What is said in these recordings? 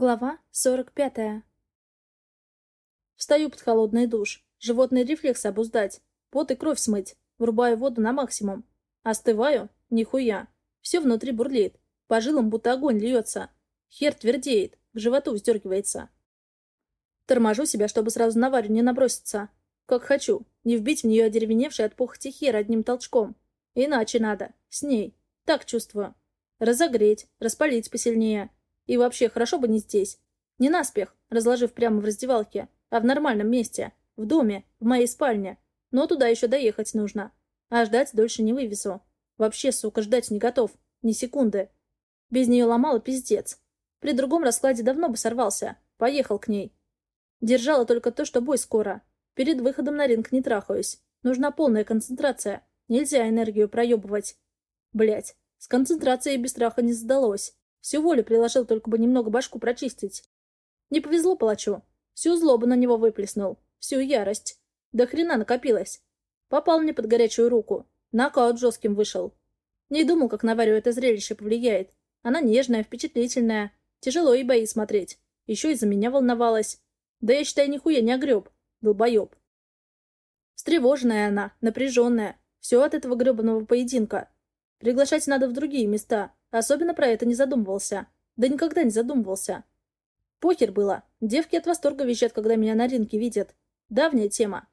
Глава 45. Встаю под холодный душ. Животный рефлекс обуздать. Пот и кровь смыть. Врубаю воду на максимум. Остываю? Нихуя. Все внутри бурлит. По жилам будто огонь льется. Хер твердеет. К животу вздергивается. Торможу себя, чтобы сразу на Варю не наброситься. Как хочу. Не вбить в нее одеревеневший от похоти хер одним толчком. Иначе надо. С ней. Так чувствую. Разогреть. Распалить посильнее. И вообще, хорошо бы не здесь. Не наспех, разложив прямо в раздевалке, а в нормальном месте. В доме, в моей спальне. Но туда еще доехать нужно. А ждать дольше не вывезу. Вообще, сука, ждать не готов. Ни секунды. Без нее ломала пиздец. При другом раскладе давно бы сорвался. Поехал к ней. Держала только то, что бой скоро. Перед выходом на ринг не трахаюсь. Нужна полная концентрация. Нельзя энергию проебывать. Блять, с концентрацией без страха не сдалось. Всю волю приложил, только бы немного башку прочистить. Не повезло палачу. Всю злобу на него выплеснул. Всю ярость. До хрена накопилось. Попал мне под горячую руку. Нокаут жестким вышел. Не думал, как на Варю это зрелище повлияет. Она нежная, впечатлительная. Тяжело и бои смотреть. Еще и за меня волновалась. Да я, считай, нихуя не огреб. Долбоеб. Встревоженная она, напряженная. Все от этого гребаного поединка. Приглашать надо в другие места. Особенно про это не задумывался. Да никогда не задумывался. Покер было. Девки от восторга визжат, когда меня на ринке видят. Давняя тема.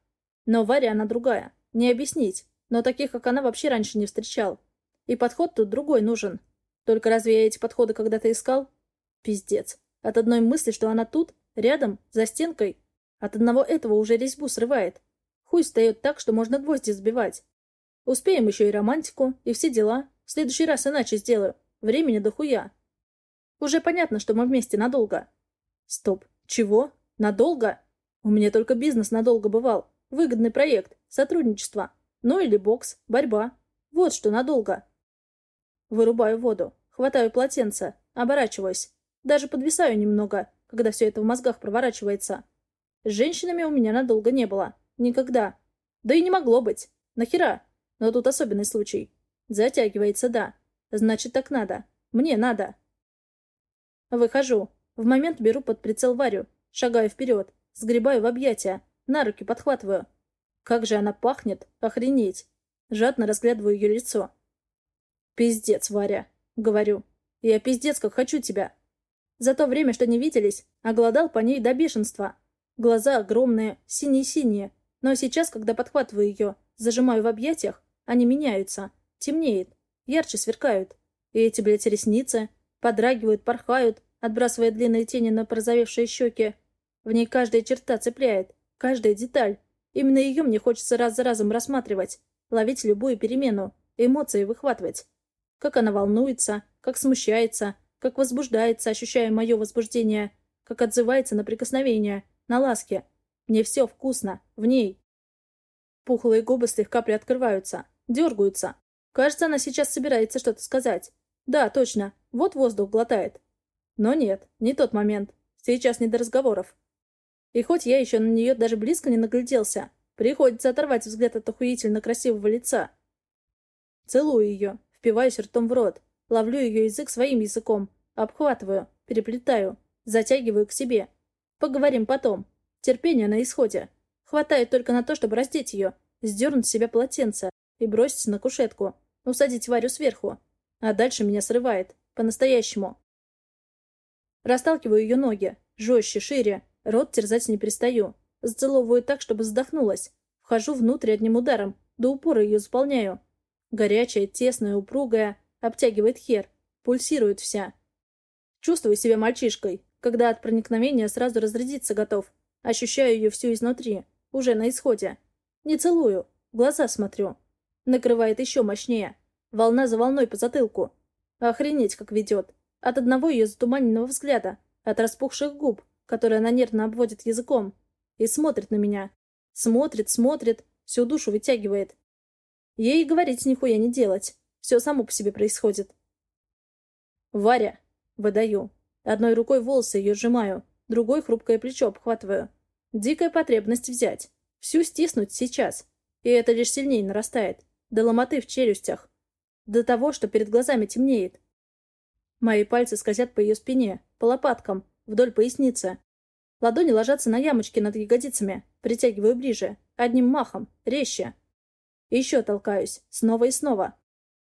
Но Варя она другая. Не объяснить. Но таких, как она, вообще раньше не встречал. И подход тут другой нужен. Только разве я эти подходы когда-то искал? Пиздец. От одной мысли, что она тут, рядом, за стенкой, от одного этого уже резьбу срывает. Хуй встает так, что можно гвозди сбивать. Успеем еще и романтику, и все дела. В следующий раз иначе сделаю. Времени дохуя. Уже понятно, что мы вместе надолго. Стоп. Чего? Надолго? У меня только бизнес надолго бывал. Выгодный проект. Сотрудничество. Ну или бокс. Борьба. Вот что надолго. Вырубаю воду. Хватаю полотенце. Оборачиваюсь. Даже подвисаю немного, когда все это в мозгах проворачивается. С женщинами у меня надолго не было. Никогда. Да и не могло быть. Нахера? Но тут особенный случай. Затягивается, да. Значит, так надо. Мне надо. Выхожу. В момент беру под прицел Варю. Шагаю вперед. Сгребаю в объятия. На руки подхватываю. Как же она пахнет. Охренеть. Жадно разглядываю ее лицо. «Пиздец, Варя», — говорю. «Я пиздец, как хочу тебя». За то время, что не виделись, оголодал по ней до бешенства. Глаза огромные, синие-синие. Но сейчас, когда подхватываю ее, зажимаю в объятиях, они меняются. Темнеет ярче сверкают. И эти, блядь, ресницы подрагивают, порхают, отбрасывая длинные тени на порозовевшие щеки. В ней каждая черта цепляет, каждая деталь. Именно ее мне хочется раз за разом рассматривать, ловить любую перемену, эмоции выхватывать. Как она волнуется, как смущается, как возбуждается, ощущая мое возбуждение, как отзывается на прикосновение, на ласки. Мне все вкусно, в ней. Пухлые губы слегка приоткрываются, дергаются, Кажется, она сейчас собирается что-то сказать. Да, точно. Вот воздух глотает. Но нет, не тот момент. Сейчас не до разговоров. И хоть я еще на нее даже близко не нагляделся, приходится оторвать взгляд от охуительно красивого лица. Целую ее, впиваюсь ртом в рот, ловлю ее язык своим языком, обхватываю, переплетаю, затягиваю к себе. Поговорим потом. Терпение на исходе. Хватает только на то, чтобы раздеть ее, сдернуть с себя полотенце и бросить на кушетку усадить Варю сверху. А дальше меня срывает. По-настоящему. Расталкиваю ее ноги. Жестче, шире. Рот терзать не перестаю. Зацеловываю так, чтобы задохнулась. Вхожу внутрь одним ударом. До упора ее заполняю. Горячая, тесная, упругая. Обтягивает хер. Пульсирует вся. Чувствую себя мальчишкой, когда от проникновения сразу разрядиться готов. Ощущаю ее всю изнутри. Уже на исходе. Не целую. Глаза смотрю. Накрывает еще мощнее. Волна за волной по затылку. Охренеть, как ведет. От одного ее затуманенного взгляда. От распухших губ, которые она нервно обводит языком. И смотрит на меня. Смотрит, смотрит. Всю душу вытягивает. Ей говорить нихуя не делать. Все само по себе происходит. «Варя!» — выдаю. Одной рукой волосы ее сжимаю, другой хрупкое плечо обхватываю. Дикая потребность взять. Всю стиснуть сейчас. И это лишь сильнее нарастает до ломоты в челюстях, до того, что перед глазами темнеет. Мои пальцы скользят по ее спине, по лопаткам, вдоль поясницы. Ладони ложатся на ямочки над ягодицами, притягиваю ближе, одним махом, резче. Еще толкаюсь, снова и снова.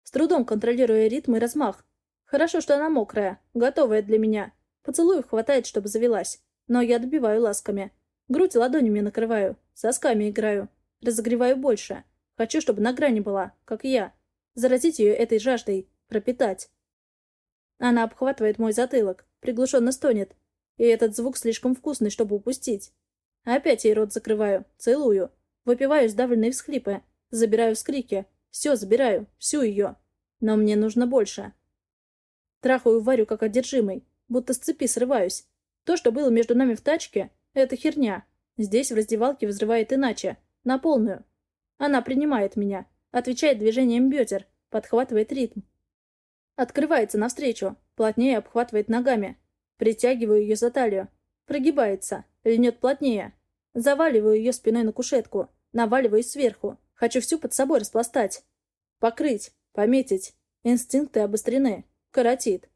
С трудом контролируя ритм и размах. Хорошо, что она мокрая, готовая для меня. Поцелуев хватает, чтобы завелась. Но я добиваю ласками. Грудь ладонями накрываю, сосками играю. Разогреваю больше. Хочу, чтобы на грани была, как я. Заразить ее этой жаждой, пропитать. Она обхватывает мой затылок, приглушенно стонет. И этот звук слишком вкусный, чтобы упустить. Опять ей рот закрываю, целую. Выпиваю сдавленные всхлипы. Забираю вскрики. Все забираю, всю ее. Но мне нужно больше. Трахаю Варю как одержимый, будто с цепи срываюсь. То, что было между нами в тачке, это херня. Здесь в раздевалке взрывает иначе. На полную. Она принимает меня. Отвечает движением бедер. Подхватывает ритм. Открывается навстречу. Плотнее обхватывает ногами. Притягиваю ее за талию. Прогибается. Льнет плотнее. Заваливаю ее спиной на кушетку. Наваливаюсь сверху. Хочу всю под собой распластать. Покрыть. Пометить. Инстинкты обострены. Коротит.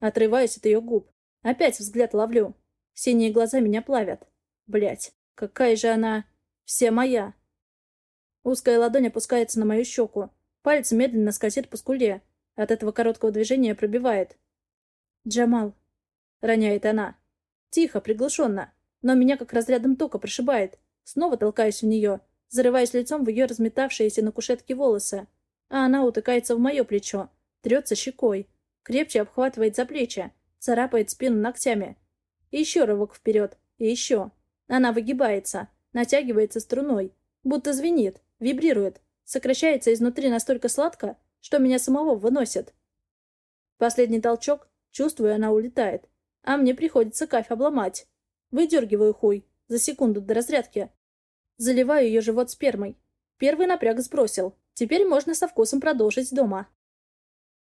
Отрываюсь от ее губ. Опять взгляд ловлю. Синие глаза меня плавят. Блять, какая же она... Вся моя. Узкая ладонь опускается на мою щеку. Палец медленно скользит по скуле. От этого короткого движения пробивает. «Джамал», — роняет она. Тихо, приглушенно. Но меня как разрядом тока прошибает. Снова толкаюсь в нее, зарываясь лицом в ее разметавшиеся на кушетке волосы. А она утыкается в мое плечо, трется щекой, крепче обхватывает за плечи, царапает спину ногтями. И еще рывок вперед, и еще. Она выгибается, натягивается струной, будто звенит, вибрирует, сокращается изнутри настолько сладко, что меня самого выносит. Последний толчок, чувствую, она улетает, а мне приходится кайф обломать. Выдергиваю хуй за секунду до разрядки. Заливаю ее живот спермой. Первый напряг сбросил. Теперь можно со вкусом продолжить дома.